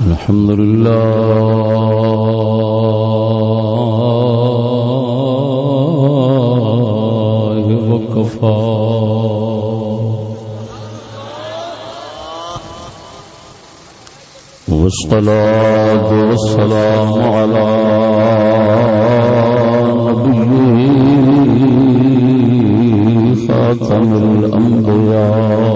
الحمد لله وكفى والصلاة والسلام على نبيه خاتم الأنبياء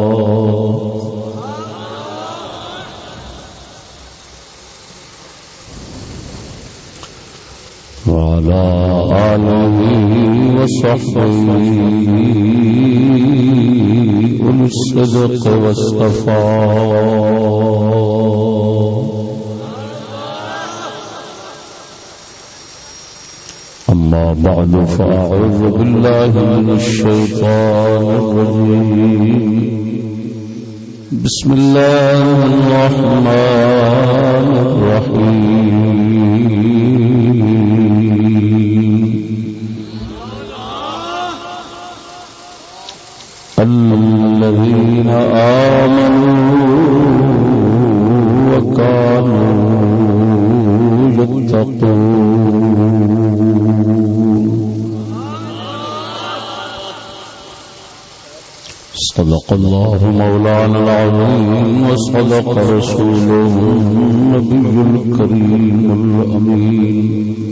أولي الصدق والصفاء أما بعد فأعوذ بالله من الشيطان الرجيم. بسم الله الرحمن الرحيم. صدق الله مولانا العظيم وصدق رسوله النبي الكريم الأمين.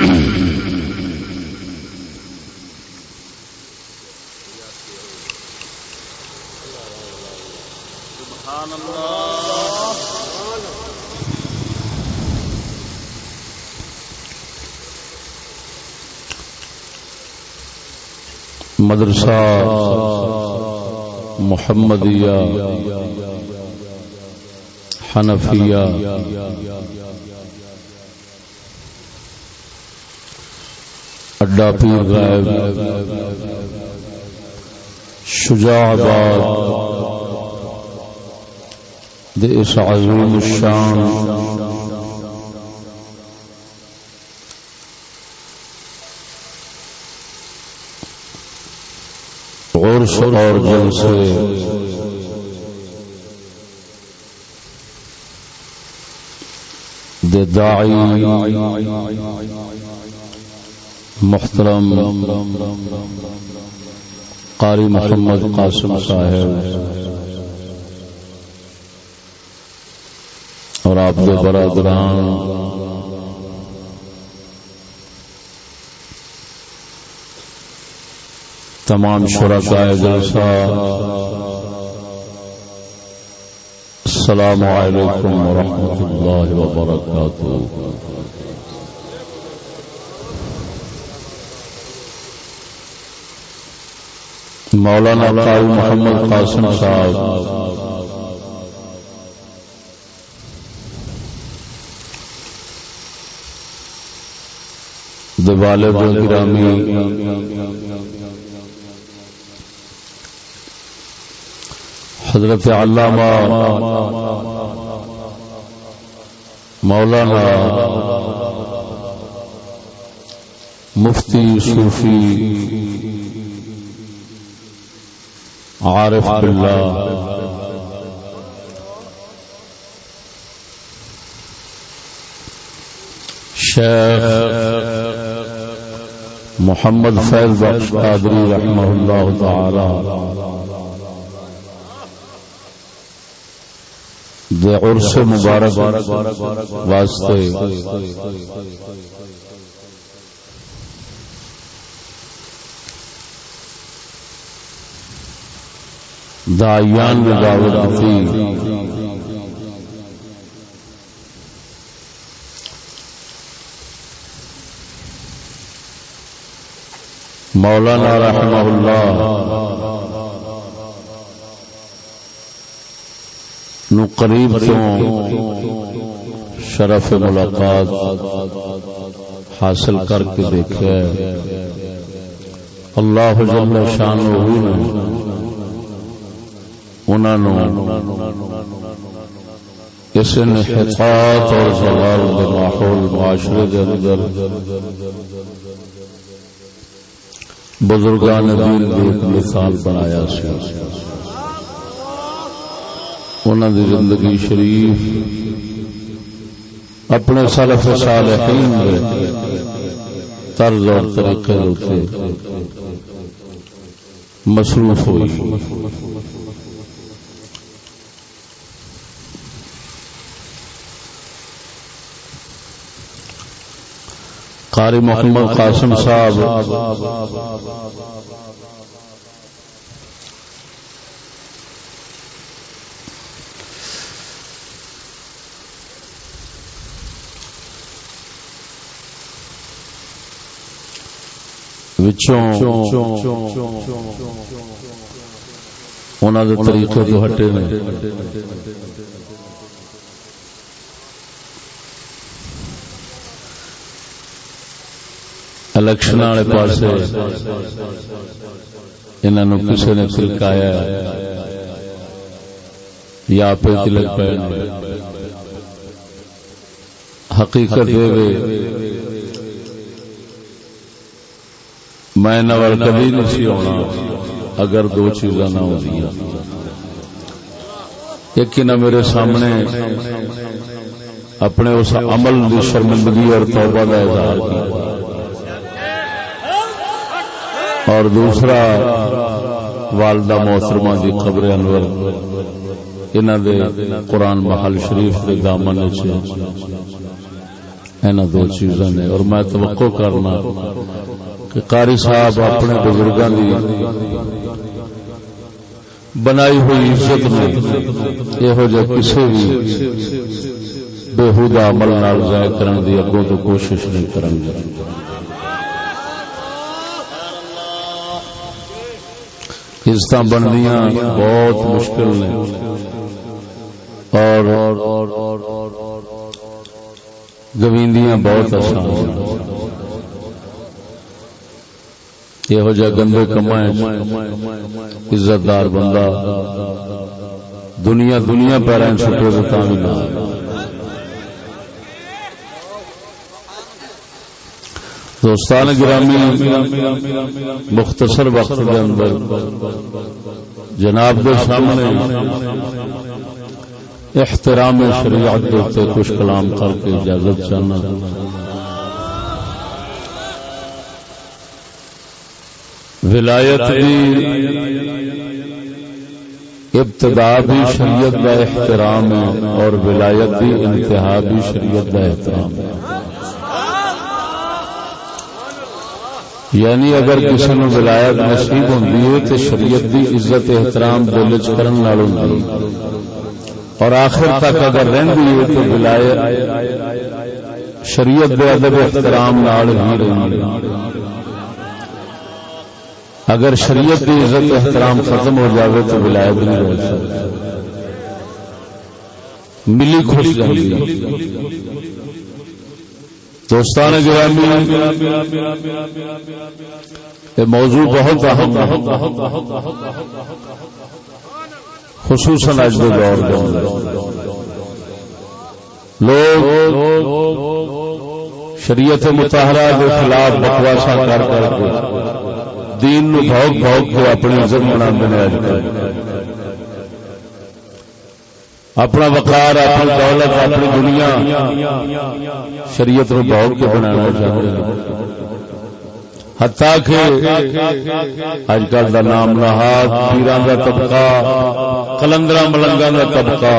مدرسہ محمدیہ حنفیہ۔ اڈا پیر غائب شجاع آباد دے اس عظیم الشان عرس اور جلسے دے داعی محترم قاری محمد قاسم صاحب۔ اور آپ کے برادران۔ تمام شرکائے جلسہ۔ السلام علیکم ورحمۃ اللہ وبرکاتہ۔ مولانا قاری محمد قاسم صاحب۔ والد گرامی حضرت علامہ مولانا مفتی صوفی عارف باللہ شیخ محمد فیض قادری رحمہ اللہ تعالی دے عرص مبارک واسطے۔ دائیان میں دعوت تھی مولانا رحمہ اللہ نو قریب تو شرف ملاقات حاصل کر کے دیکھا اللہ جل شان اس انحطاط اور زوال دے ماحول، معاشرے دے اندر بزرگان دین دی ایک مثال بنایا سی۔ انہوں دی زندگی شریف اپنے سلف صالحین دے طرز اور طریقے ہوتے مصروف ہوئی۔ قاری محمد قاسم صاحب وچوں دے طریقے تو ہٹے نے الیکشن والے پاس انہوں کسی نے تلکایا یا پہ تلک پہ حقیقت دے میں نول کبھی نہیں آنا اگر دو چیزاں نہ ہو ایک نہ میرے سامنے اپنے اس عمل کی شرمندگی اور توبہ کا اظہار کیا اور دوسرا، والدہ محترمہ کی خبر انور۔ انہوں دے قرآن محل شریف کے دامن دو چیزاں نے۔ اور میں توقع کرنا کہ قاری صاحب اپنے بزرگوں کی بنائی ہوئی عزت میں یہو جہ کسی بھی بےحدہ عمل ضائع کرنے کی اگوں تو کوشش نہیں کریں گے۔ عزت بننیا بہت مشکل نے۔ اور گویندیاں بہت آسان یہو جہ گندے کما عزت دار بندہ، دنیا دنیا پیرا چھٹے تو نہ دوستان گرامی، مختصر وقت کے اندر جناب کے سامنے احترام شریعت کچھ کلام کر کے اجازت چاہنا۔ ولایت ابتدا بھی شریعت کا احترام ہے اور ولایت بھی انتہا بھی شریعت کا احترام ہے۔ یعنی اگر کسی نے ولایت نصیب ہوں تو شریعت کی عزت احترام دل چرن اور آخر تک اگر رہی ہے تو ولایت شریعت کے ادب احترام ہی رہی اگر شریعت کی عزت احترام ختم ہو جائے تو ولایت نہیں رہ سکتا ملی خوش دوستان گرامی یہ موضوع بہت اہم خصوصاً اج کے دور لوگ شریعت متحرہ کے خلاف بکواسا کر کر دین نو بھوک بھوک کے اپنی عزت بنا اج اپنا وقار، اپنی دولت، اپنی دنیا شریعت نو بھوک کے بنانا چاہتے ہتا کہ اج کل کا نام نہاد، پیران کا طبقہ کلندرا ملنگا کا طبقہ،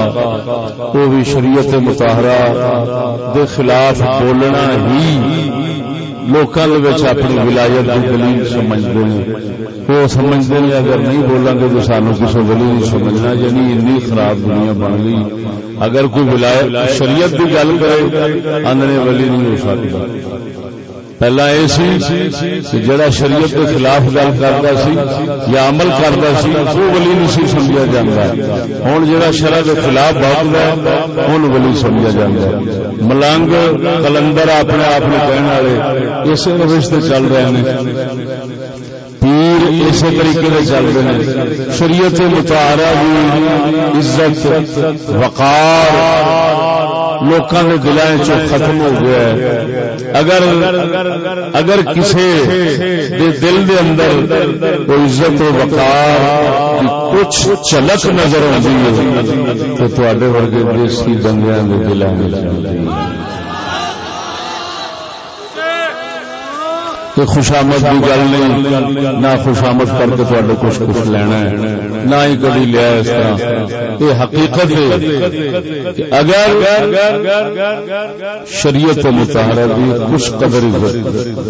وہ بھی شریعت متحرہ دے خلاف بولنا ہی لوکل اپنی ولایت کی دلیل سمجھتے ہیں وہ سمجھتے ہیں اگر نہیں بولیں گے تو سانو کسی دلیل نہیں سمجھنا یعنی این خراب دنیا بن گئی اگر کوئی ولایت شریعت کی گل کرے آندنے ولی نہیں ہو سکتا پہلا یہ سی کہ جڑا شریعت کے خلاف گل کرتا سی یا عمل کرتا سی، وہ ولی نہیں سی سمجھا جاتا ہوں جڑا شرح کے خلاف بہت ہے ان ولی سمجھا جاتا ہے۔ ملنگ، کلندر اپنے آپ میں کہنے والے اسی روش سے چل رہے ہیں پیر اسی طریقے سے چل رہے ہیں شریعت متارا بھی عزت، وقار لوکاں دے دلائیں چو ختم ہو گیا ہے؟ اگر اگر کسے دے دل دے اندر کوئی عزت و وقار کی کچھ چلک نظر آتی ہے، تو تے ورگے دیسی بندیاں دے دلائیں چلتی ہے کہ خوشامد کی گل نہیں، نہ خوشامد کر کے تھوڑے کچھ کچھ لینا ہے، نہ ہی کبھی لیا اس طرح۔ یہ حقیقت ہے اگر شریعت متحرہ بھی کچھ قدر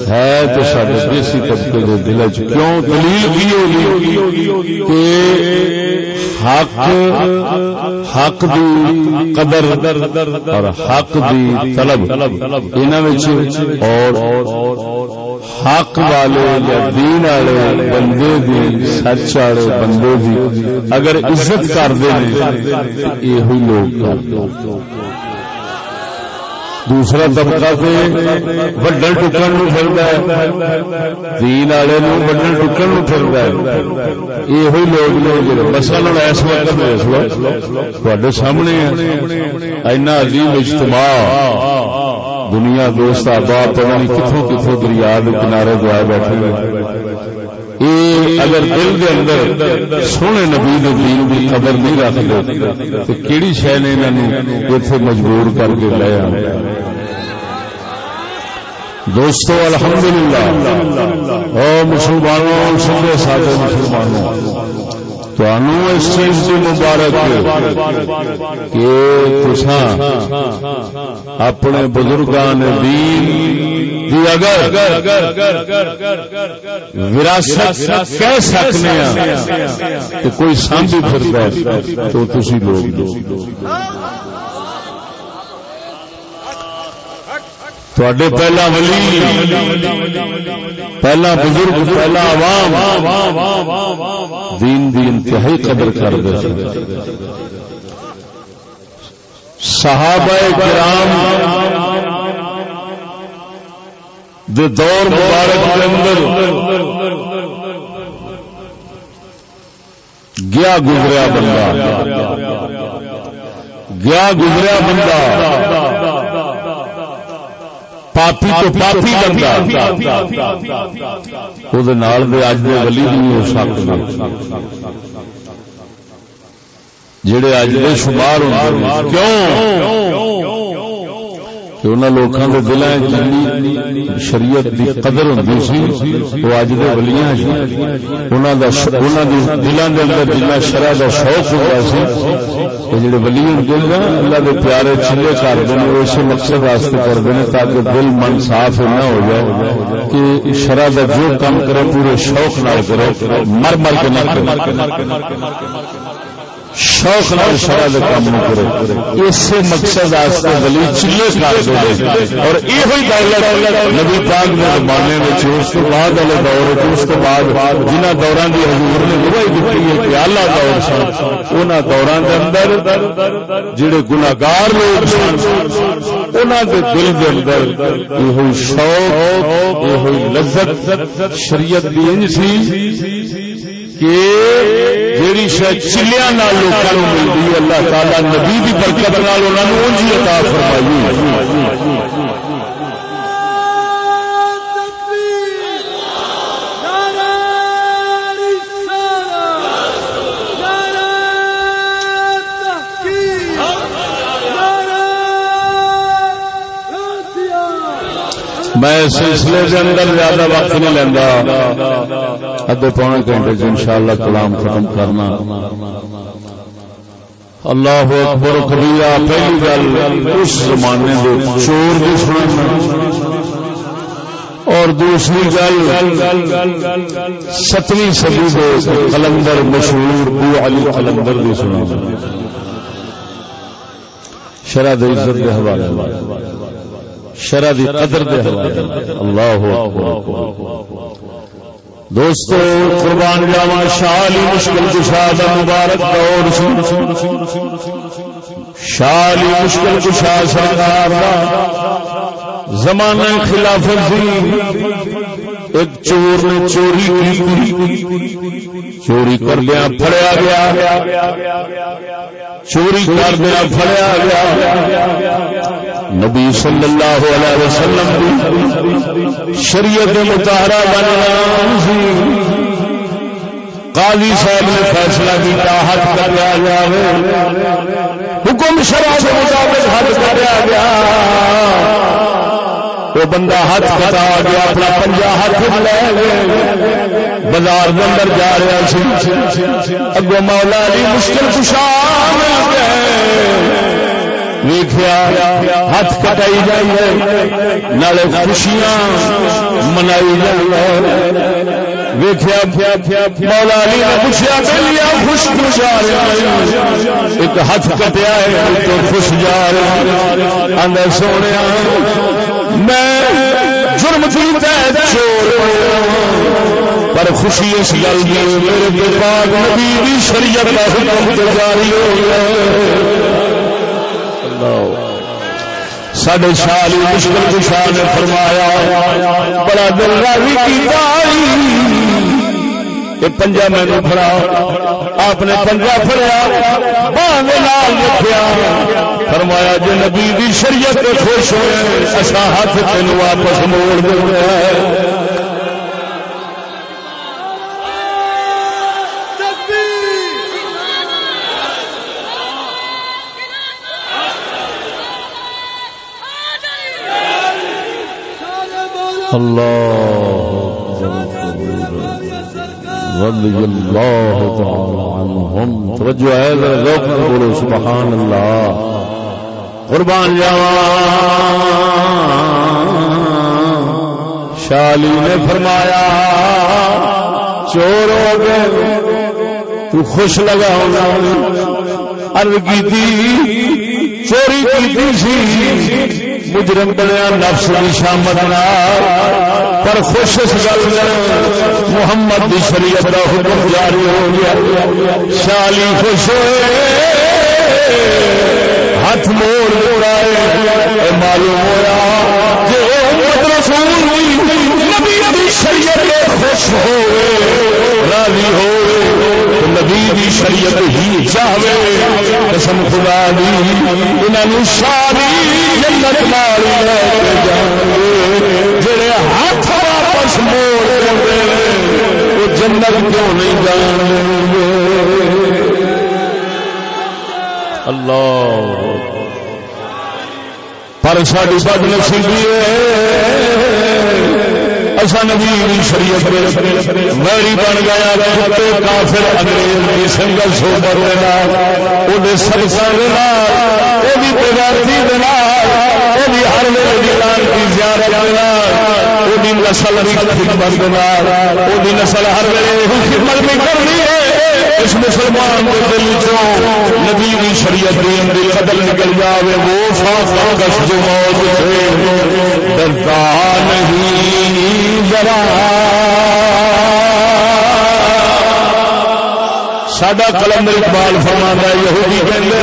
ہے تو سارے دیسی طبقے کے دل کیوں دلیل کی ہوگی کہ حق حق دی قدر اور حق دی طلب، انہاں وچ اور حق والے یا دین والے، بندے دی، سچ والے، بندے دی۔ اگر عزت کرتے ہیں یہ لوگ دوسرا طبقہ سے وڈن ٹکن ہے۔ دین والے وڈن ٹکن ہے۔ یہ لوگ نے جڑے اس وقت دیکھ لو سامنے اینا عظیم اجتماع۔ دنیا دوست آباد پتا نہیں کتوں کتوں دریا کنارے دعائے بیٹھے اگر دل کے اندر سونے نبی دین کی قدر نہیں رکھتے تو کہڑی شہ نے انہوں اتنے مجبور کر کے لے دوستو، الحمدللہ۔ او مسلمانوں سب سارے مسلمانوں اس چیز کی مبارک کہ اپنے بزرگان دین اگر وراثت کہہ سکنے ہیں کہ کوئی سانجی پھر تو تھی لوگ۔ تھوڑے پہلا ولی پہلا بزرگ پہلا عوام دین دی انتہائی قدر کر دے صحابہ کرام دے دور مبارک کے اندر گیا گزریا بندہ گیا گزریا بندہ پاپی تو پاپی بندہ وہ اج دے ولی نہیں ہو سکتے جڑے اج دے شمار ہوں کیوں؟ کہ انہوں لوگوں کے دلان جنی شریعت کی قدر ہوں سی، وہ اج دے ولیاں دلان کے اندر جنا شرح کا شوق ہوا سی او جڑے ولی دل نا اللہ کے پیارے چلے کرتے ہیں وہ اسے مقصد واسطے کرتے ہیں تاکہ دل من صاف نہ ہو جائے، کہ شرح کا جو کام کرے، پورے شوق نہ کرے، مر مر کے نہ کرے۔ شوق نال شرع دے کام نہ کرے۔ اسی مقصد واسطے ولی چلے کر دے اور یہ ہوئی دولت نبی پاک نے زمانے میں اس تو بعد والے دور وچ اس تو بعد جنہ دوران دی حضور نے گواہی دیتی ہے کہ اعلی دور سن، انہاں دوران دے اندر جڑے گناہگار لوگ سن، انہاں دے دل دے اندر یہ ہوئی شوق یہ ہوئی لذت شریعت دی انج سی۔ کہ جیڑی شاید چلیا لوگوں ملتی اللہ تعالی نبی کی برکت عطا فرمائی میں سلسلے کے اندر زیادہ وقت نہیں لینا ادھے پونے گھنٹے سے انشاءاللہ کلام ختم کرنا۔ اللہ اکبر کبیرہ، پہلی گل اس زمانے دے چور بھی سننا اور دوسری گل، ستویں سدی دے کلندر مشہور بو علی کلندر بھی سنا شرح عزت کے حوالے۔ شرح دی قدر دے حوالے اللہ دوستو قربان جاوا شالی مشکل کشا دا مبارک دور شالی مشکل کشا سرکار زمانہ خلافت ایک چور نے چوری چوری کردیا پڑیا گیا۔ چوری کردیا پڑیا گیا۔ نبی صلی اللہ علیہ وسلم شریعت متحرہ بننا قاضی صاحب نے فیصلہ کیا، حد کریا گیا حکم شرح کے مطابق حد کریا گیا۔ وہ بندہ ہاتھ کرا گیا، اپنا پنجا ہاتھ لے گئے بازار اندر جا رہا سی۔ اگو مولا علی مشکل کشا مل گئے۔ ویخیا ہاتھ کٹائی جائے نالے خوشیاں منائی جائے ویخیا مولا علی نے پوچھا چلیا خوش جا ایک ہاتھ کٹیا ہے تو خوش جا رہا اندر سونے، میں جرم چور پر خوشی اس گل میرے پاک نبی شریعت کا حکم جاری ہو گیا سڈے شالی مشکل کشا نے فرمایا، بڑا دل راضی کی پنجا مینو فرا آپ نے پنجا فریا رکھا فرمایا، جو نبی دی شریعت خوش ہوئے اصا ہاتھ تین واپس موڑ دیا دے الله رضي الله تعالى عنهم توجه هذا الذوق قولوا سبحان الله قربان جاوا، شالی نے فرمایا چور ہو گئے تو خوش لگا ہونا ارد کی تھی، چوری کی تھی مجرم بنیا، نفس کی شامت پر خوش اس گل محمد کی شریعت کا حکم جاری ہو گیا۔ شالی خوش ہاتھ موڑ موڑائے معلوم ہوا جو شریعت خوش ہو راضی ہو نبی دی شریعت ہی چاہے قسم خدا دی انہوں ساری جنت نال لے کے جان جڑے ہاتھ واپس موڑ دے وہ جنت کیوں نہیں جان گے اللہ۔ پر ساری بد نصیبی ہے۔ اصا نبی شریعت میری بن گیا کافر انگریز کی سنگل سو کرنا وہ سرسا بھی بغیرتی بھی ہر ویلے کی زیادہ وہ نسل خدمت وہ نسل ہر ویلے خدمت بھی کرنی ہے۔ اس مسلمان کے دل چو نبی بھی شریعت دین دی قدل نکل جاوے، وہ فاصلہ گش جو موت سے ڈرتا نہیں سڈا قلم اقبال فرما یہودی کہتے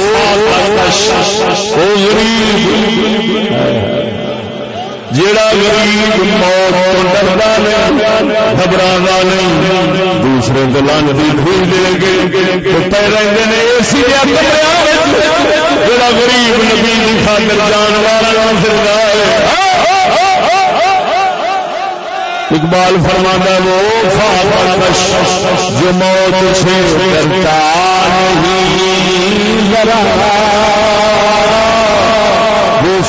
جڑا غریب۔ جیڑا غریب موت تو ڈردا نہیں، گھبرانا نہیں۔ دوسرے کو لانتی بھول دے گے۔ پہ رہتے ہیں اسی جڑا غریب نبی کی خاطر جان والا پھرتا ہے۔ اقبال فرمانا وہ فاقش جو موت سے کرتا نہیں، ذرا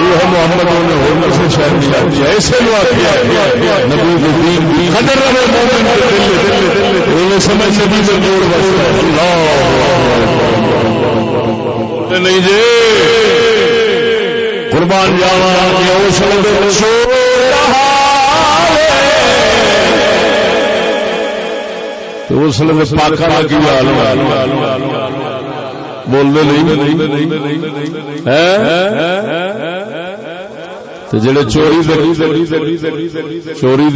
روح محمد سے شہر ملا دیا۔ اسے لو کیا ہے نبی کے دین کی میں سمجھ نبی میں جوڑ بستا نہیں جی۔ قربان جاوا بولنے نہیں۔ جڑے چوری چوری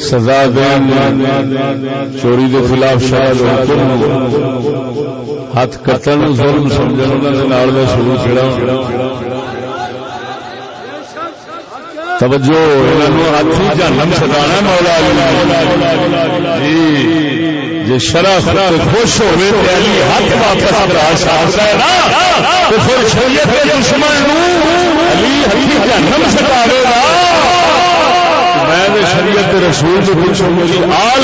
سزا دین چوری دے خلاف شاید ہاتھ کتن ظلم سمجھنے شروع چڑا توجہ ہاتھی جہنم سدانا مولا جی جی شرح خوش ہوئے ہاتھ واپس کرا سکتا ہے نا تو پھر شریعت کے دشمن علی ہاتھی جہنم سداوے گا۔ میں شریعت رسول سے پوچھوں مجھے آل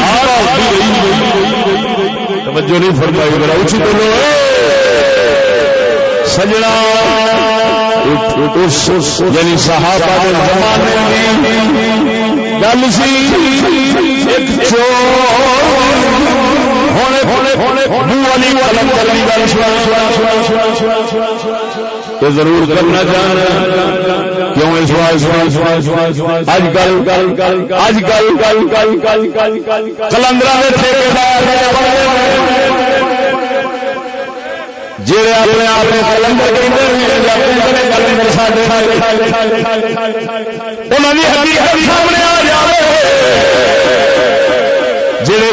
توجہ نہیں فرمائی میرا اچھی بولو۔ سجنا یعنی صحابہ کے زمانے گل سی۔ ایک سونے علی ضرور کرنا چاہنا کیوں اس واسطے؟ اج کل کل کلندرا دے ٹھیکیدار جڑے اپنے آپ کلندر کہندے ہیں کلندر ساڈے انہاں دی حقیقت سامنے آ جاوے۔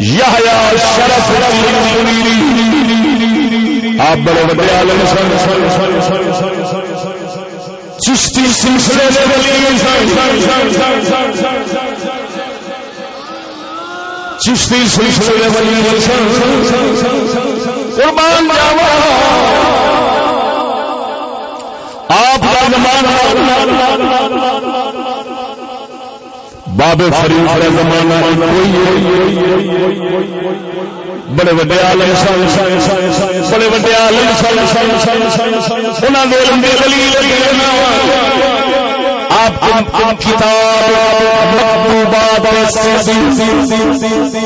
شرف آپ بڑے بڑے عالم سن. چشتی سلسلے سے چشتی سلسلے ولی قربان جاوا. آپ کا زمانہ باب فرید کا زمانہ بڑے وڈے عالم سن۔ بڑے وڈے سن۔ لمبے دلیل آپ کتاب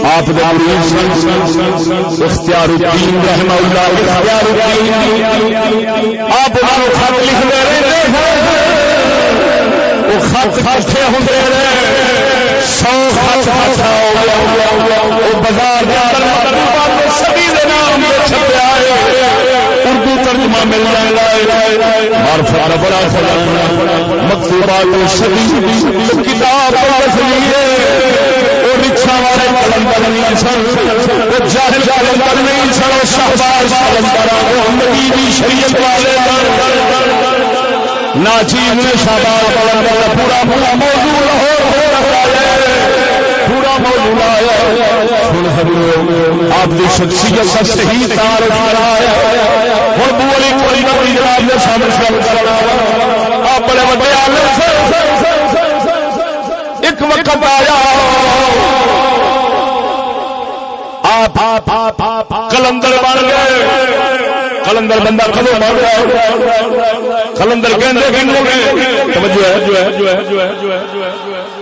آپ اختیار الدین رحمہ اللہ، اختیار الدین۔ آپ خط لکھ دے رہے ہیں۔ وہ خط خط ہوں اچھا خط وہ بازار اردو ترجمہ مل جائے مارفا بڑا مکتوبات کتاب رکشا والے کلندر نہیں سن، وہ جاہل کلندر نہیں سن شہباز کلندر شریعت والے ناچیز نے شہباز کلندر پورا پورا موضوع لاہور ہو رکھا ہے۔ پورا موجود آیا حضور آپ کی شخصیت سے صحیح تار آیا ہوں بو علی کوئی نہ کوئی جناب نے سامنے کرنا بڑے بڑے عالم ایک وقت آیا۔ آپ کلندر بن گئے۔ کلندر بندہ کدو مر گیا؟ کلندر کہندے کہندے توجہ ہے جو ہے جو ہے جو ہے جو ہے۔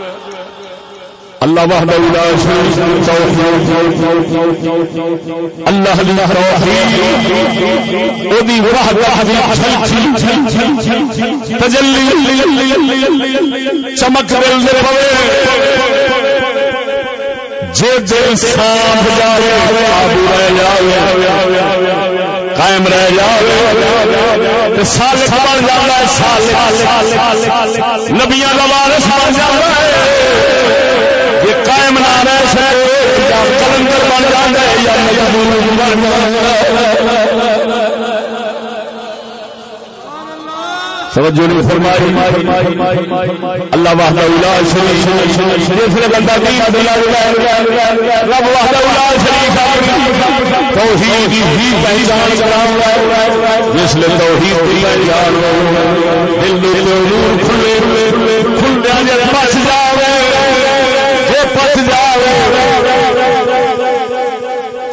اللہ وحدہ لا شریک توحید اللہ دی توحید او دی وحدت دی تجلی چمک دل دے پوے۔ جے دل صاف جاوے قابو رہ جاوے قائم رہ جاوے صالح بن جاتا ہے صالح نبیاں کا وارث بن جاتا ہے۔ قائم نہ رہ سکے، یا کلندر بن جائے یا مجبور بن جائے توجہ نہیں فرمائی، اللہ وحدہ الا شریک دوسرے بندہ دین رب وحدہ الا شریک توحید ہی پہچان کرا جس نے توحید کی پہچان دل میں نور کھلے کھل جائے بچ جاوے جو پس جاوے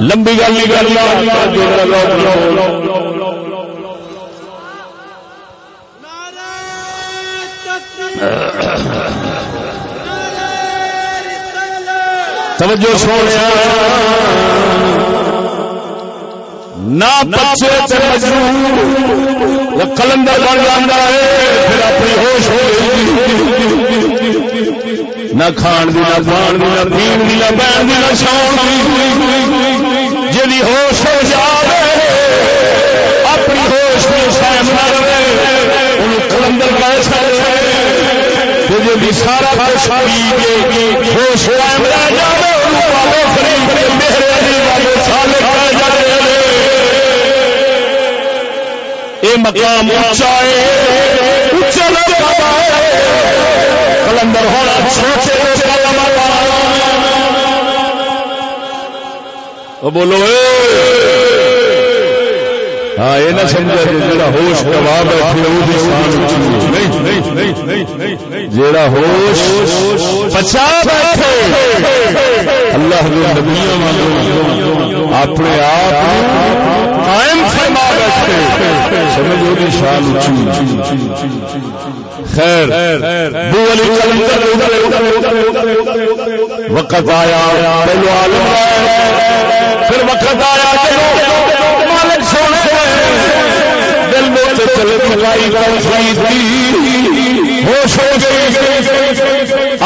لمبی گل توجہ سونے نہ بچے کلندر بن جانا ہے پھر اپنی ہوش ہو نہ کھان دی نہ پان دی نہ پین دی نہ بہن دی نہ شان جی ہوش ہو جائے اپنی ہوش میں سائم نہ رہے ان کلندر کہہ سکتے جی سارا کچھ ہوش قائم رہ جائے مقام اونچا ہے کلندر ہونا بولو ہاں یہ نہ سمجھا جا ہوش گوا بیٹھے جا ہوش بچا بیٹھے، اللہ اپنے آپ قائم فرما بیٹھے، سمجھو گی شان خیر، بو علی کلندر وقت آیا پہلو عالم پھر وقت آیا مالک سونے دل میں چلے ملائی ہوش ہو گئی۔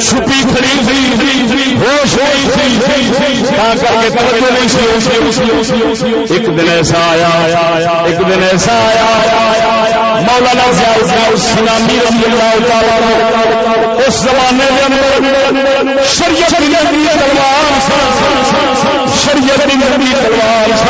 چھپی کھڑی ایک دن ایسا آیا، ایک دن ایسا آیا۔ مولانا سلامی رحم اللہ تعالی اس زمانے کے اندر شریعت تلوار شریعت تلوار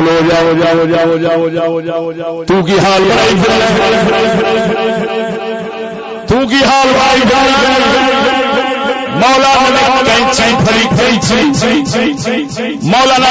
کھلو، جاؤ جاؤ جاؤ جاؤ جاؤ جاؤ جاؤ تو کی حال تو کی حال مولا مولا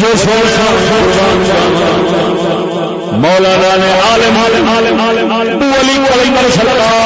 توجہ مولانا نے عالم عالم عالم عالم عالم ولی ولی پر سرکار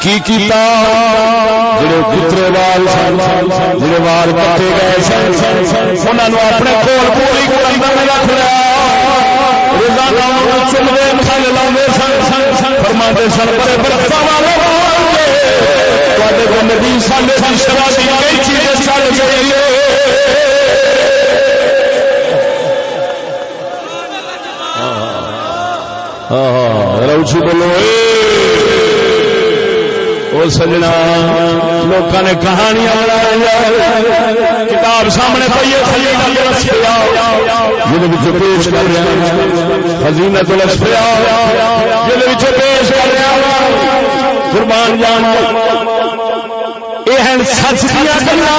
کی کیتا جڑے وال جڑے وال کٹے گئے اپنے کول پوری اندر رکھ لیا سن سن بڑے والے نبی شرابی کئی چیزیں چل گئی ہاں ہاں روچی بولو وہ سجنا لوگ نے کہانیاں کتاب سامنے پیے پیش کر رہا حزینت پیش کر رہا قربان جان یہ سچ دیا گلا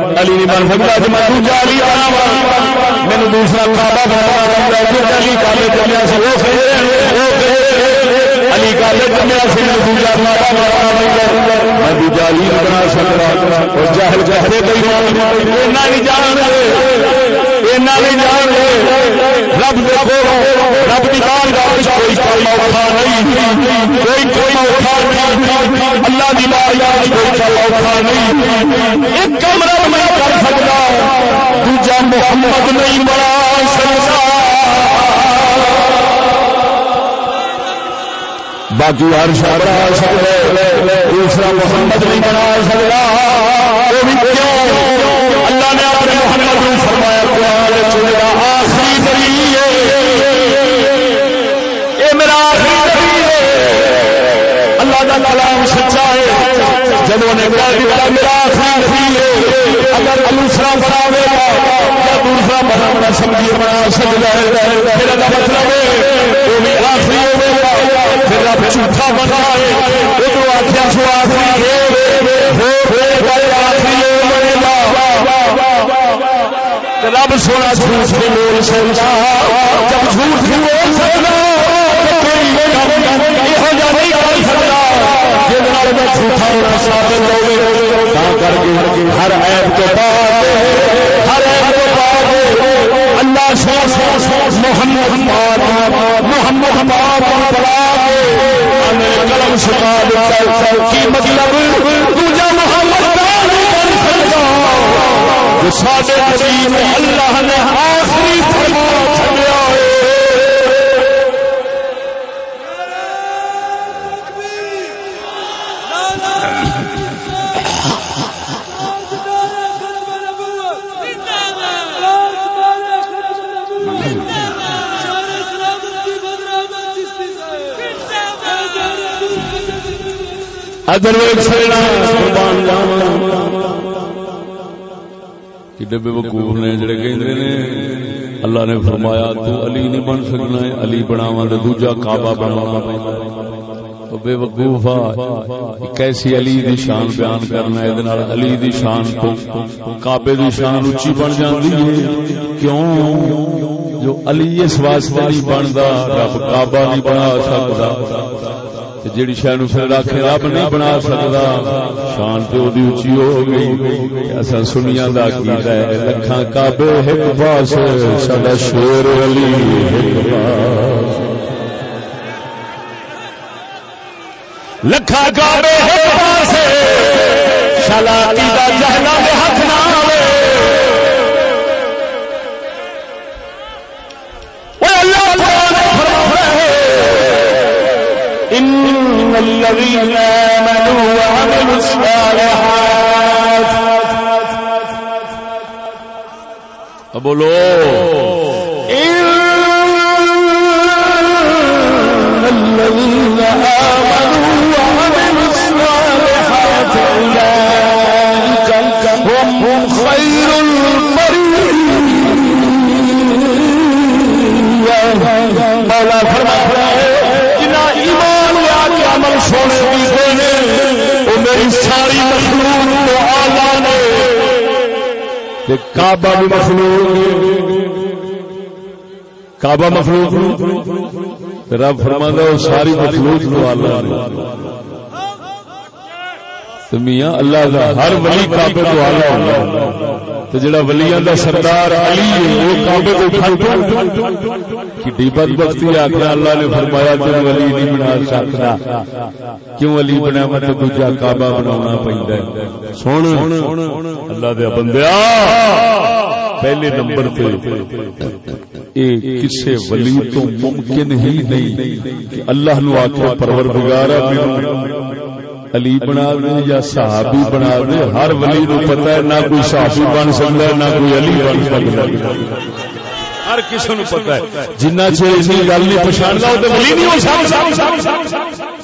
علی نہیں بن سکتا جی میں دوجا علی بنا میرے دوسرا کابا بنا علی کالے چلیا سی علی کالے چلیا سی میں دوجا کابا بنا میں دوجا علی بنا سکتا، اور جہل جہرے گئی نہیں جان نہیں جان رب دیکھو رب کی کال کوئی کوئی اوکھا نہیں، کوئی کوئی اوکھا نہیں، اللہ کی بار کوئی اوکھا نہیں، ایک میں دوجا محمد نہیں بنا سکتا باقی ہر شہر آ سکتا دوسرا محمد نہیں بنا سکتا اللہ نے اپنے محمد نے فرمایا قرآن چلے آخری نبی ہے۔ یہ میرا آخری نبی ہے۔ کا کلام سچا ہے۔ جب انہیں میرا آخری دلیل ہے اگر دوسرا بناوے گا دوسرا بنا سمجھی بنا سکتا ہے مطلب وہ بھی آخری پھر رب جھوٹا بنا ہے وہ آخیا سو آخری رب سونا جھوٹ نہیں بول سکتا، جب جھوٹ نہیں بول سکتا ہر ایپ کے بعد ہر بعد اللہ محمد محمد قلم سکھا کی مطلب ادر بے وقوف نے جڑے کہندے نے اللہ نے فرمایا تو علی نہیں بن سکنا ہے علی بناواں تے دوجا کعبہ پیندا تو بے وقوفا کیسی علی دی شان بیان کرنا ہے نال علی دی شان تو کعبے دی شان اونچی بن جاندی ہے۔ کیوں؟ جو علی اس واسطے نہیں بندا رب کعبہ نہیں بنا سکدا۔ جیڑی شہ نو پھر رکھ رب نہیں بنا سکتا، شان تو اچھی ہو گئی۔ ایسا سنیا دا کیتا ہے، لکھاں کعبے ایک پاس، ساڈا شیر علی ایک پاس۔ لکھا کعبے ایک پاس شلاقی دا جہلا إن الذين آمنوا وعملوا الصالحات. بولو۔ میری ساری مخلوق تو آلہ نے تے کعبہ بھی مخلوق کعبہ مخلوق رب فرماندا ہے ساری مخلوق تو آلہ نے۔ تو میاں اللہ دا ہر ولی کعبے تو آلہ ہوتا تو جڑا ولیاں دا سردار علی ہے، وہ کعبے کو کھڑ کڈی بدبختی آکھنا اللہ نے فرمایا تو ولی نہیں بنا سکتا۔ کیوں علی بنا؟ میں تو دوجا کعبہ بناونا پیندا ہے۔ سن۔ اللہ دے بندیا پہلے نمبر پہ اے کسے ولی تو ممکن ہی نہیں کہ اللہ نو آکھے پروردگارا مینوں علی بنا دے یا صحابی بنا دے، ہر ولی نو پتا ہے نہ کوئی صحابی بن سکتا ہے، نہ کوئی علی بن سکتا ہے۔ ہر کسی نو پتا ہے۔ جنہ چیر گل نہیں پچھاڑنا وہ ولی نہیں ہو سکتا۔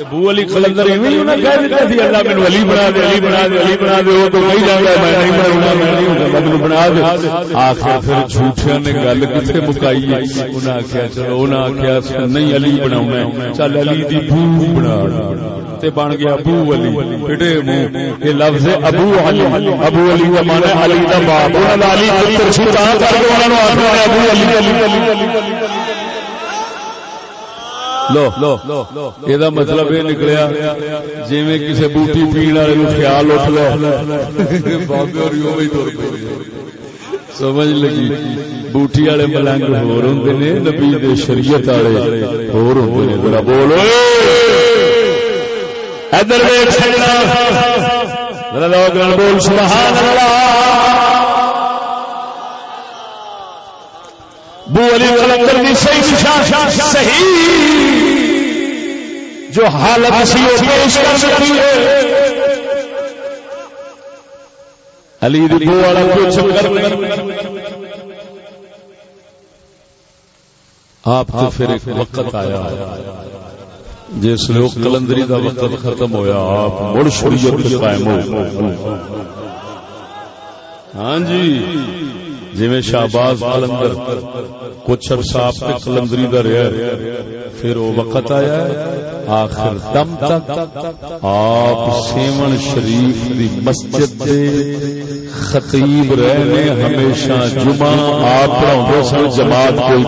بو علی کلندر کہہ دیتا تھی اللہ مینو علی بنا دے علی بنا دے علی بنا دے وہ تو نہیں جانا میں نہیں بنا میں نہیں مطلب بنا دے آخر پھر جھوٹیا نے گل کتنے مکائی انہیں آخیا چلو انہیں آخیا نہیں علی بنا چل علی دی بو بنا تے بن گیا ابو علی پٹے منہ یہ لفظ ابو علی ابو علی کا مانا علی دا باپ انہاں دا علی پتر سی تا کر کے انہاں نو آکھنا ابو علی لو یہ مطلب یہ نکلیا جی میں کسی بوٹی پیڑ والے خیال اٹھ لو۔ سمجھ لگی؟ بوٹی والے ملنگ ہور نے نبی شریعت والے ہور نے۔ بولو ادھر بول۔ سبحان بو علی کلندر کی صحیح صحیح جو حالت سی پیش کر سکتی ہے۔ علی بو والا کچھ آپ تو پھر ایک وقت آیا۔ جس لوگ کلندری کا وقت ختم ہویا آپ مڑ شریعت قائم ہو۔ ہاں جی۔ جی شہباز کلندر کچھ عرصہ آپ کے کلندری کا رہا پھر وہ وقت آیا آخر دم تک آپ سیون شریف دی مسجد دے خطیب رہنے ہمیشہ جمعہ آپ پڑھاؤ سن جماعت کوئی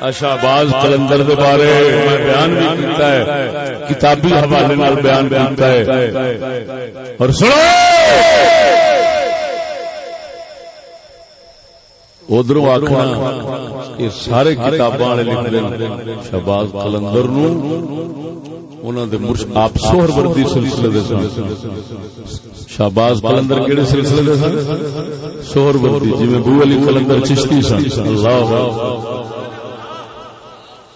اچھا، کروں شہباز کلندر کے بارے میں بیان بھی کیتا ہے۔ کتابی حوالے نال بیان کیتا ہے۔ اور سنو! ادھر آخنا یہ سارے کتاباں والے لکھ شہباز کلندر آپ سوہر وردی سلسلے دے سن۔ شہباز کلندر کہڑے سلسلے دے سن؟ سوہر وردی جی میں بو علی کلندر چشتی سن۔ اللہ!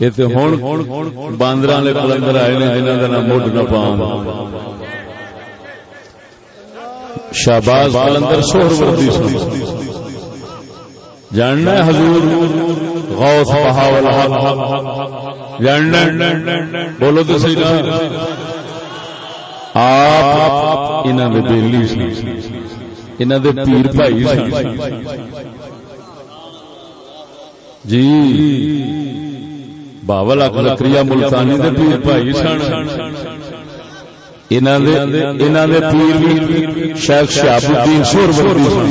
باندر والے کلندر آئے نے جنہوں کا نام مڈ نہ پا شہباز کلندر سوہر وردی جاننا حضور غوث جاننا بولو تو صحیح آپ انہوں نے بیلی سی پیر بھائی جی۔ باول اک زکری ملتانی دے پیر بھائی سن پیر شیخ شہاب الدین سور وردی سن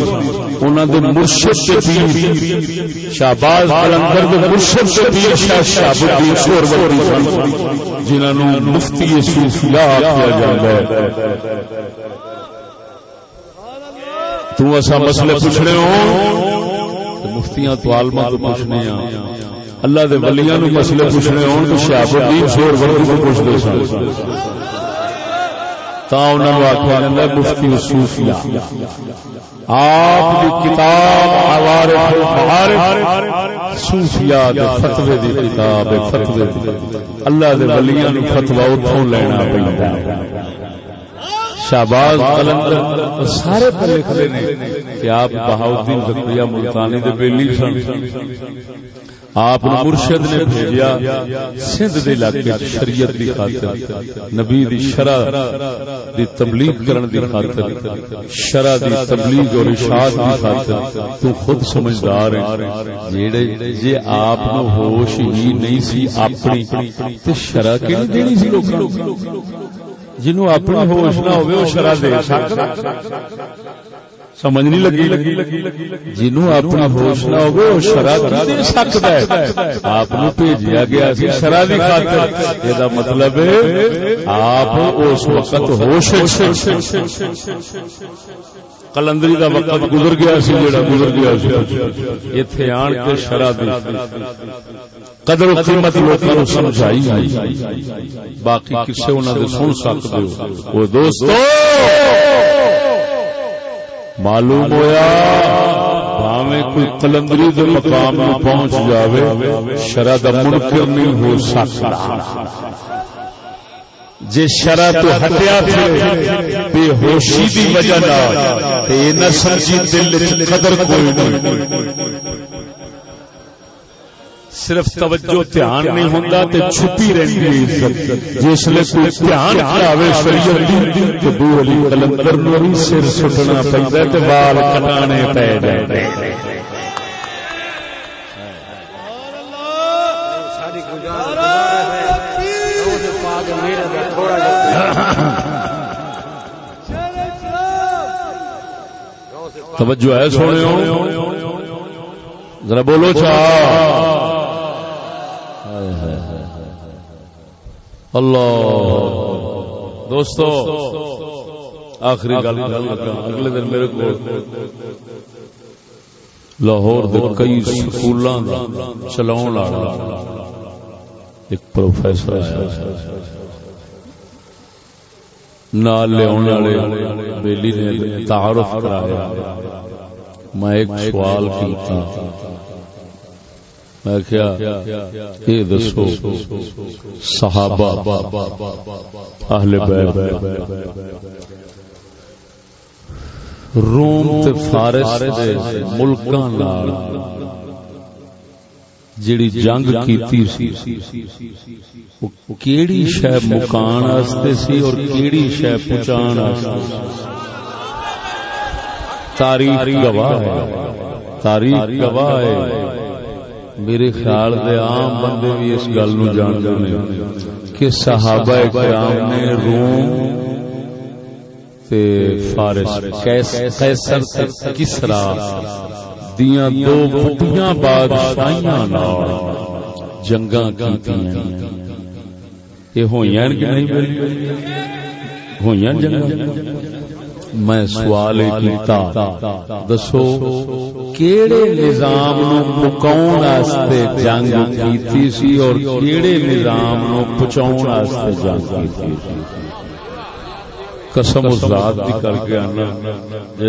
انہاں دے مرشد کے پیر شہباز قلندر دے مرشد کے پیر شیخ شہاب الدین سور وردی سن جنہاں نو مفتی صوفیاء کیا جاندا ہے تو مسئلے پوچھنے ہو مفتیاں تو عالمہ پوچھنے ہیں اللہ دے ولیاں نو مسئلے پوچھنے ہون تو شہاب الدین شور وردی کو پوچھتے سن۔ تا انہاں نو آکھیا جاندا مفتی صوفیاء آپ دی کتاب عوارف المعارف صوفیاء دے فتوی دی کتاب فتوی دی۔ اللہ دے ولیاں نو فتوی اوتھوں لینا پیندا شہباز قلندر سارے پلے کھڑے نے کہ آپ بہاؤدین زکریا ملتانی دے بیلی سن۔ آپ مرشد نے بھیجیا سندھ دے علاقے شریعت دی خاطر نبی دی شرع دی تبلیغ کرن دی خاطر شرع دی تبلیغ اور ارشاد دی خاطر تو خود سمجھدار ہے جیڑے جے آپ نو ہوش ہی نہیں سی اپنی تے شرع کیڑی دینی سی لوکاں جنوں اپنی ہوش نہ ہوے او شرع دے۔ سکدا سمجھ نہیں لگی جنوں اپنی ہوش نہ ہوگی وہ شرح دے سکتا ہے۔ آپ بھیجیا گیا سی شرح کی خاطر۔ یہ مطلب آپ اس وقت ہوش کلندری کا وقت گزر گیا سی جڑا گزر گیا سی۔ ایتھے آن کے شرح دی۔ قدر و قیمت لوگوں کو سمجھائی باقی کسے انہوں نے سن سکتے ہو۔ وہ دوستو! معلوم بھاوے کوئی کلندری مقام میں پہنچ جاوے شرع دا منکر نہیں ہو سکتا۔ جے شرع تو ہٹیا پھر بے ہوشی دی وجہ نہ تے نہ سمجھی دل وچ قدر کوئی نہیں۔ صرف توجہ دھیان نہیں ہوتا تے چھپی رہتی ہے عزت۔ جس لے کوئی دھیان آوے شریعت دی تے دو علی کلندر نو بھی سر سٹنا پیندا تے بال کٹانے پے جاندے توجہ ہے سونے ذرا بولو چاہ اللہ۔ دوستو، آخری گل اگلے دن میرے کو لاہور کئی سکول چلاؤ ایک پروفیسر نال لیا بیلی نے تعارف کرایا۔ میں ایک سوال کیا میں کیا یہ دسو، صحابہ، اہل بیت۔ روم تے فارس دے ملکاں نال جیڑی جنگ کیتی سی کیڑی شہ مکان واسطے سی اور کیڑی شہ پہنچان واسطے تاریخ گواہ ہے، تاریخ گواہ ہے۔ میرے خیال دے عام بندے بھی اس گل نو جانتے ہیں کہ صحابہ کرام نے روم تے فارس قیصر تے کسرا دیاں دو بڑیاں بادشاہیاں نال جنگاں کیتیاں یہ ہویاں کہ نہیں ہویاں جنگاں۔ میں سوال کیتا، دسو، کیڑے نظام نو مکاون واسطے جنگ کیتی سی اور کیڑے نظام نو پچاون واسطے جنگ کیتی سی؟ قسم ذات دی کر کے آنا،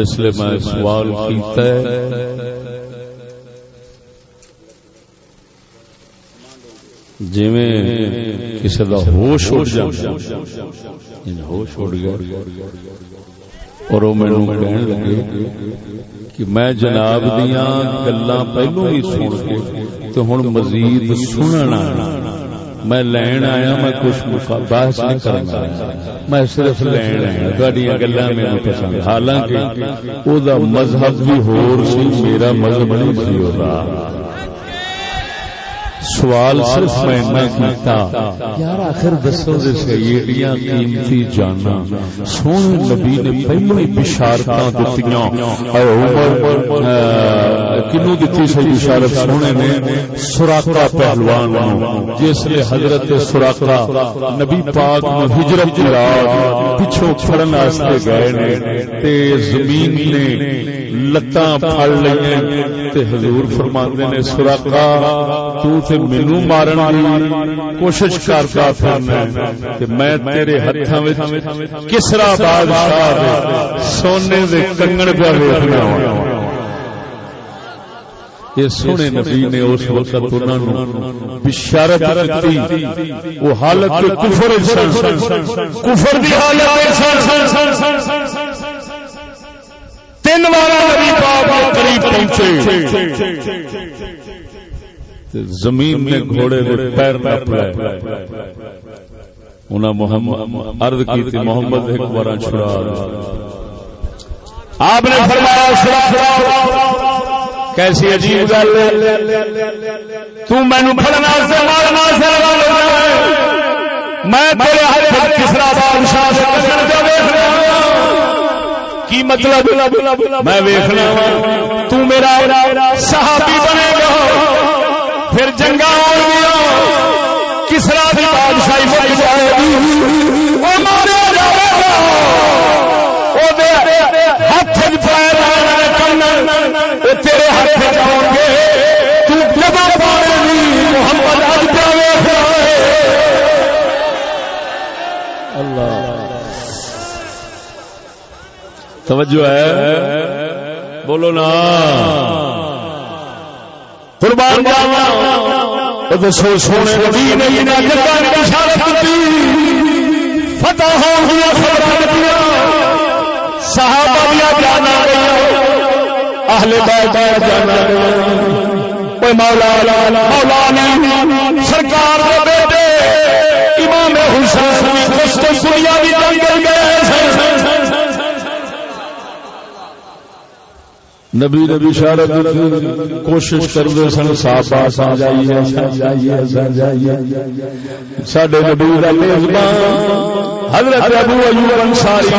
اس لیے میں سوال کیتا ہے۔ جی کسی کا ہوش اڑ جائے ہوش اڑ گیا اور وہ میرے کہنے لگے کہ میں جناب دیا گلا پہلو ہی سن کے تو ہوں مزید سننا میں لین آیا میں کچھ بحث نہیں کرنا میں صرف لین آیا تھوڑی گلا میرے پسند حالانکہ وہ مذہب بھی ہو میرا مذہب نہیں سی ہوتا سوال صرف میں میں کیتا۔ یار آخر دسو دے سیدیاں قیمتی جانا۔ سونے نبی نے پہلو ہی بشارتاں دتیاں۔ اے عمر کنو دتی سی بشارت سونے نے؟ سراقہ پہلوان نو۔ جس نے حضرت سراقہ نبی پاک نو ہجرت کی رات پیچھے پھڑن واسطے گئے نے، تے زمین نے لتاں پھڑ لئیں تے حضور فرماندے نے سراقہ تو تے مینو مارن دی کوشش کرتا پھرنا میں تیرے ہاتھوں کسرا بادشاہ دے سونے دے کنگن پہ ویکنا یہ سونے نبی نے اس وقت انہوں بشارت دیتی وہ حالت کفر سن۔ کفر دی حالت سن۔ تین بار نبی پاک قریب پہنچے۔ زمین نے گھوڑے دے پیر نہ پڑے انہاں محمد عرض کی تھی محمد ایک بار چھڑا آپ نے فرمایا چھڑا کیسی عجیب گل تو مینو پھڑنا سے مارنا سے میں تیرے ہاتھ کسرا بادشاہ سے کسر جو دیکھ رہا کی مطلب میں ویکھنا تو میرا صحابی بنے گا۔ پھر جنگا کسرا بھی بادشاہی جائے ہاتھ پیر تیرے ہاتھ جاؤ گے۔ محمد اللہ۔ توجہ ہے؟ بولو نا۔ قربان جاوا سونے نبی نے فتح صحابہ جانا اہل بیت جانا مولا مولا نے سرکار نبی نبی بشارت کوشش کرتے سن صاف آ جائیے سڈے نبی حضرت ابو ایوب انصاری،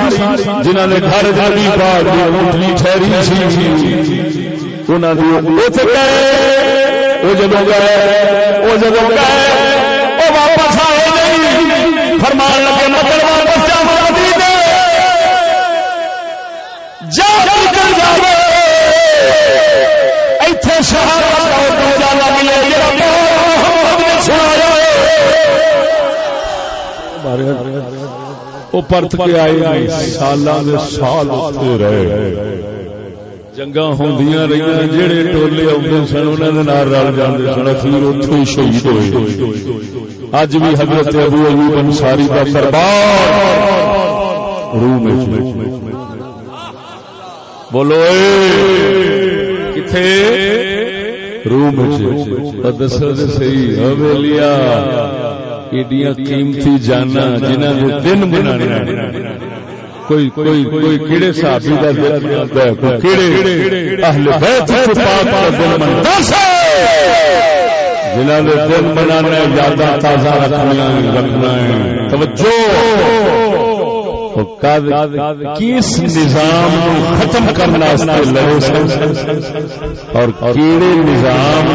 جنہاں نے گھر نبی پاک دی، اونٹنی ٹھہری سی۔ انہاں دی اوتھے گئے او جدوں گئے او جدوں گئے پرت کے آئے سال سال رہے۔ جنگا ہوں رہی جہے ٹولے آتے سن انہوں نے رل جاتے سن۔ اخیر اتو ہی شہید ہوئے۔ اج بھی حضرت ابو ایوب انصاری کا دربار روم بولو کتنے روم دسو صحیح حویلیا ایڈیاں قیمتی جانا جنہاں دے دن بنانے کوئی کوئی کوئی کیڑے صحابی دا دل ہے، کوئی کیڑے اہل بیت کے پاک دل ہے۔ جنہاں دے دل یاداں تازہ رکھنا رکھنا ہے۔ توجہ! کس نظام ختم کرنا لڑے اور کیڑے نظام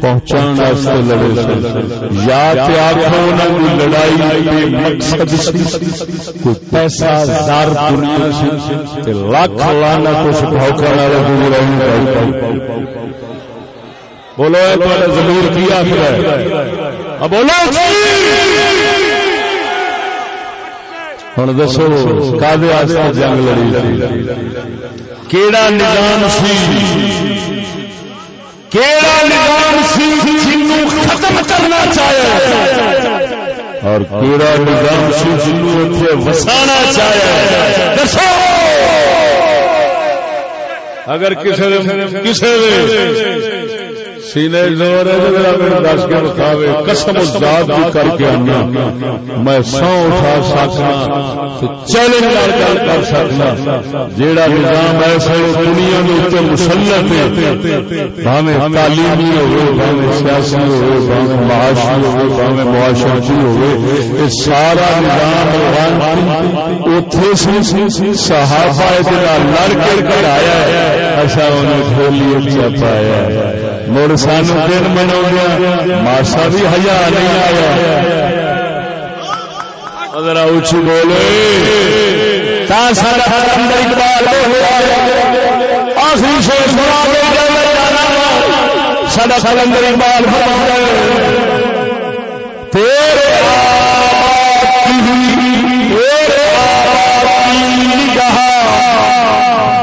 پہنچا لڑے یا لڑائی مقصد کوئی پیسہ ہزار لاکھ لانا کچھ بولو ضرور کیا ہاں، بولو۔ ہوں دسو کا جنگ لڑی کیڑا نظام سی؟ کیڑا نظام سی ختم کرنا چاہے؟ اور کیڑا نظام سی جنوب وسانا چاہے؟ دسو! اگر کسی کسی سینے زور ہے دس کے قسم ذات کر کے آنا۔ میں سو اٹھا سکنا چیلنج گل کر سکنا۔ جیڑا نظام ایسا دنیا کے مسلط ہے۔ تعلیمی ہوئے سیاسی ہوئے بھاوے معاشی ہوئے بھاوے معاشرتی ہوئے۔ یہ سارا نظام اتے صحافہ لڑ کے کرایا ایسا اچھا انہیں ڈھولی اچھا پایا مڑ سان دن منا ماسا بھی ہزار نہیں آیا۔ اگر اچھی بولے۔ آخری شوش سڈا سلندر اقبال تیرے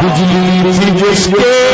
بجلی جس کے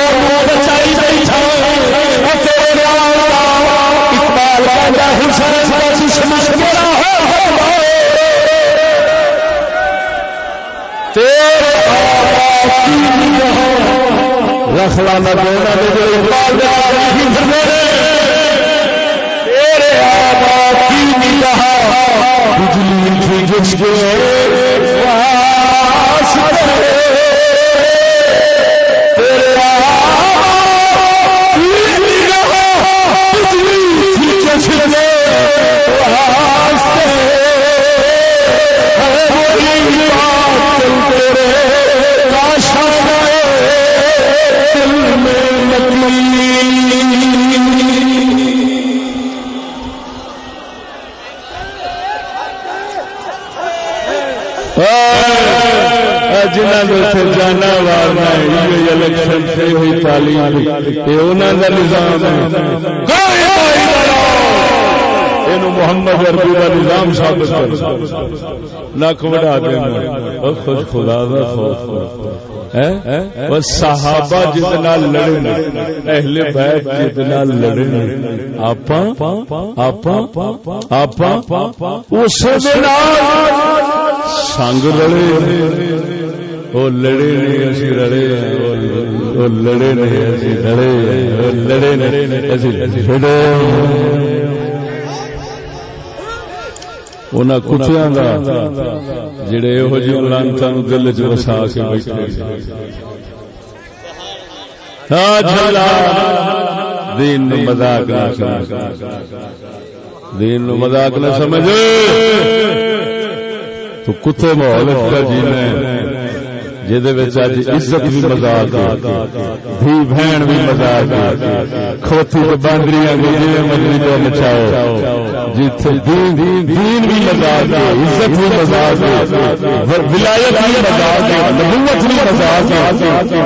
رکھ لانا بجلی جس کے الیکشن سے ہوئی تعلیم یہ انہوں کا نظام محمد کا نظام ثابت کر۔ نک دینا خوش خدا صحابہ جتنا لڑے اہل بیت جتنا لڑے آپ اس سنگ لڑے وہ لڑے نہیں اسی وہ لڑے نہیں لڑے لڑے نہیں لڑے انہاں کتیاں دا جڑے یہو جی لانتاں نو دل وچ وسا کے بیٹھے ہاں جھلا دین مذاق نہ دین نو مذاق نہ سمجھ تو کتے ماحول جی عزت بھی مزاق دھی بہن بھی مزاق کھوتی جی مرضی کو مچاؤ جتھے دین بھی مزاق عزت بھی مزاق ولایت بھی مزاق نبوت بھی مزاق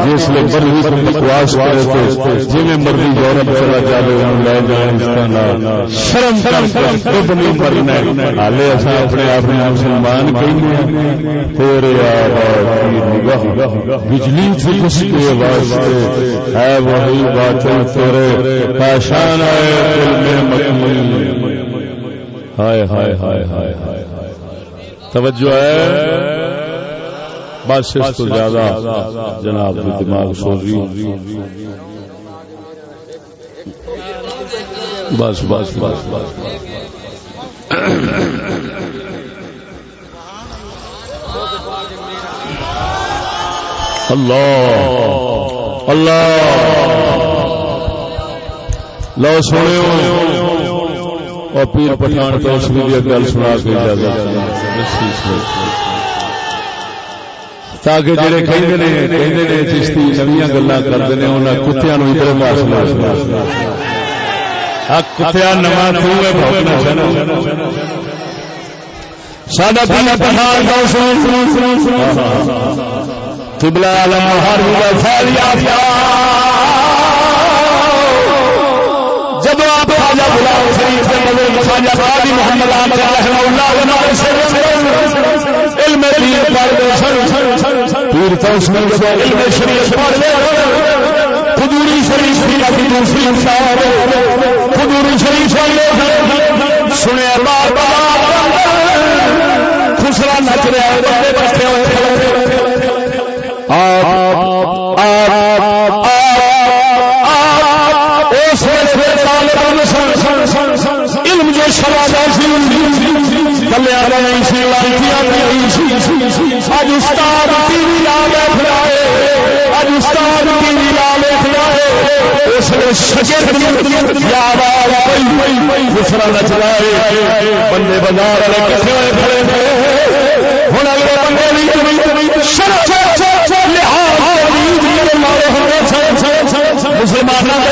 جس لیے مرضی کو بکواس کرے تو جی مرضی یورپ چلا جائے ان لے جائیں اس کا نام شرم کر خود نہیں مرنا حالے اصا اپنے آپ نے مسلمان کہیں تیرے آباد بجلی تھی اس کے واسطے ہے وہی باطل تیرے پہچان آئے، دل میں مکمل ہائے ہائے ہائے ہائے ہائے توجہ ہے؟ بس اس تو زیادہ جناب کی دماغ سوزی۔ بس بس بس بس۔ اللہ اللہ۔ لو سونے اور پیر پٹھان تو اس لیے گل سنا کے تاکہ جڑے کہندے نے کہندے نے چشتی نویاں گلاں کردے نے انہاں کتیاں نو ادھر پاس لا حق کتیا نواں تو ہے بھوکنا چاہنا سادہ پیر پٹھان تو سن۔ قبلہ عالم ہر جب آپ خواجہ غلام شریف خواجہ قاضی محمد عامر رحمہ اللہ علم دین پڑھ دے پیر تو اس میں جو علم شریف پڑھ دے خدوری شریف کی دوسری مثال شریف سنے بار بار خسرا نچ رہا ہے بندے بیٹھے ہوئے کلیا نہیں سی لڑکیاں نہیں سی اج استاد ٹی وی لا بیٹھنا ہے اج استاد ٹی وی ہے اس نے شجر یاد دوسرا چلائے بندے بازار والے ہوئے کھڑے ہوں اگلے بندے مسلمانوں کا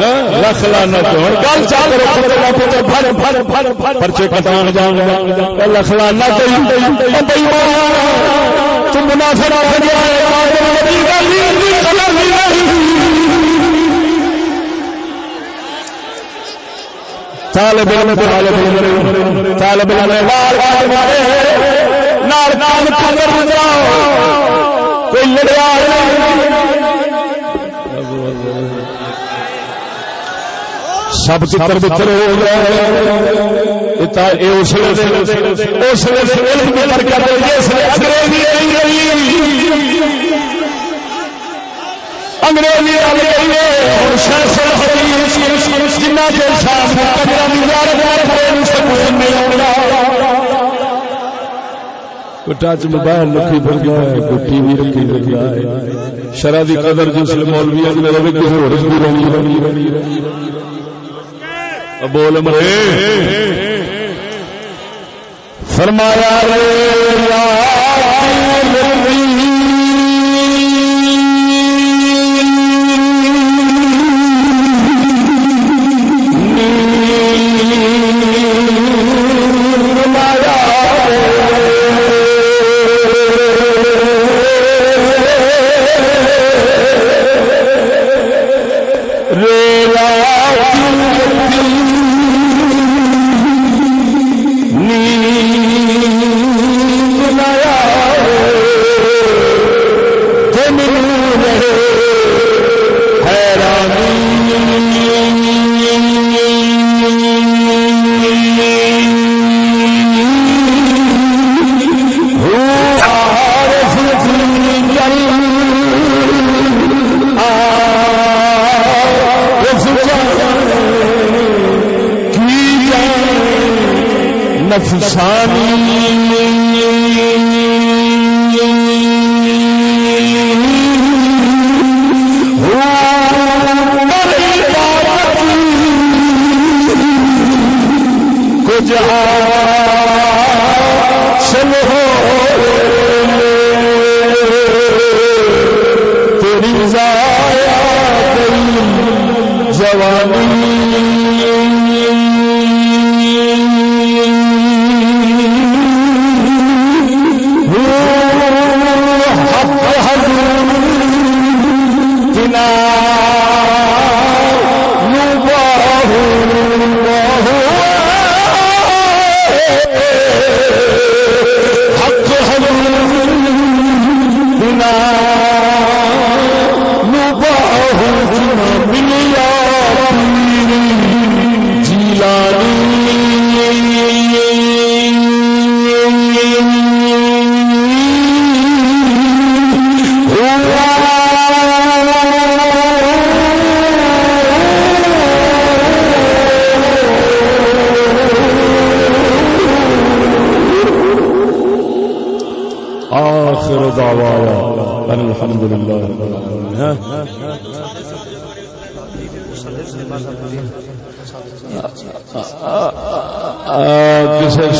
لکھ لانا پرچے کٹان جان لکھ لانا تم منافع طالب علم طالب علم طالب علم کوئی لڑیا سب چکر بچر ہو انگریزی ٹچ موبائل رکھی پھر گیا ہے ٹی وی رکھی پھر گیا ہے شرح کی قدر جس مولوی کسی ہو بول مرے۔ فرمایا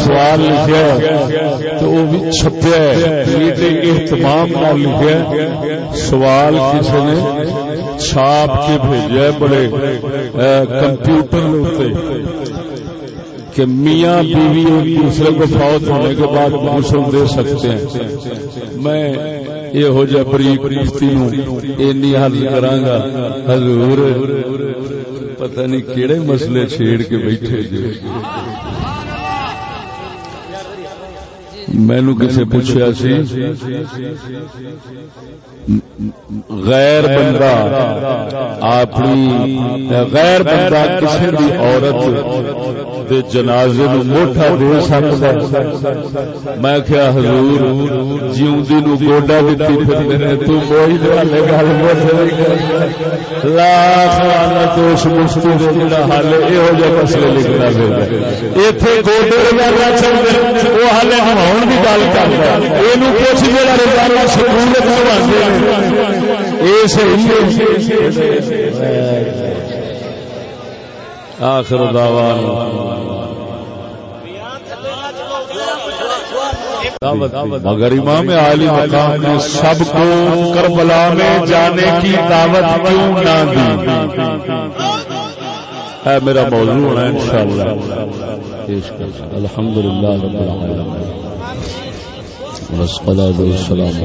سوال لکھا ہے تو وہ بھی چھپیا ہے۔ اہتمام نہ لکھا ہے، سوال کسی نے چھاپ کے بھیجا ہے بڑے کمپیوٹر کہ میاں بیوی ایک دوسرے کو فوت ہونے کے بعد غسل دے سکتے ہیں۔ میں یہ ہو جا بری کشتی اینی حل کرا حضور، پتہ نہیں کہڑے مسئلے چھیڑ کے بیٹھے جی مینو کسی پوچھا سی؟ غیر بندہ، اپنی غیر بندہ کسی بھی عورت دے جنازے نو موٹا دے سکتا ہے۔ میں کیا حضور، جیوندی نو گوڈا دتی پھرنے نے، تو کوئی گل گل موٹ لاکھ لعنت اس مفتی دے جڑا حال اے ہو جے مسئلے لکھنا پھر ایتھے گوڈے وغیرہ چل دے او حال ہون دی گل کردا اینو پوچھ جڑا روزانہ سکول تے آخر مگر امام عالی مقام نے سب کو کربلا میں جانے کی دعوت کیوں نہ دی؟ اے میرا موضوع ہونا انشاءاللہ۔ الحمد للہ رب العالمین۔ والصلاة والسلام